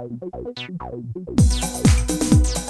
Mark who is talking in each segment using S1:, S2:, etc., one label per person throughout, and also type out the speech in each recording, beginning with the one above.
S1: Thank you.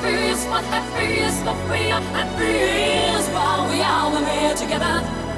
S1: and is what and free is what we are and is what we are when we're together.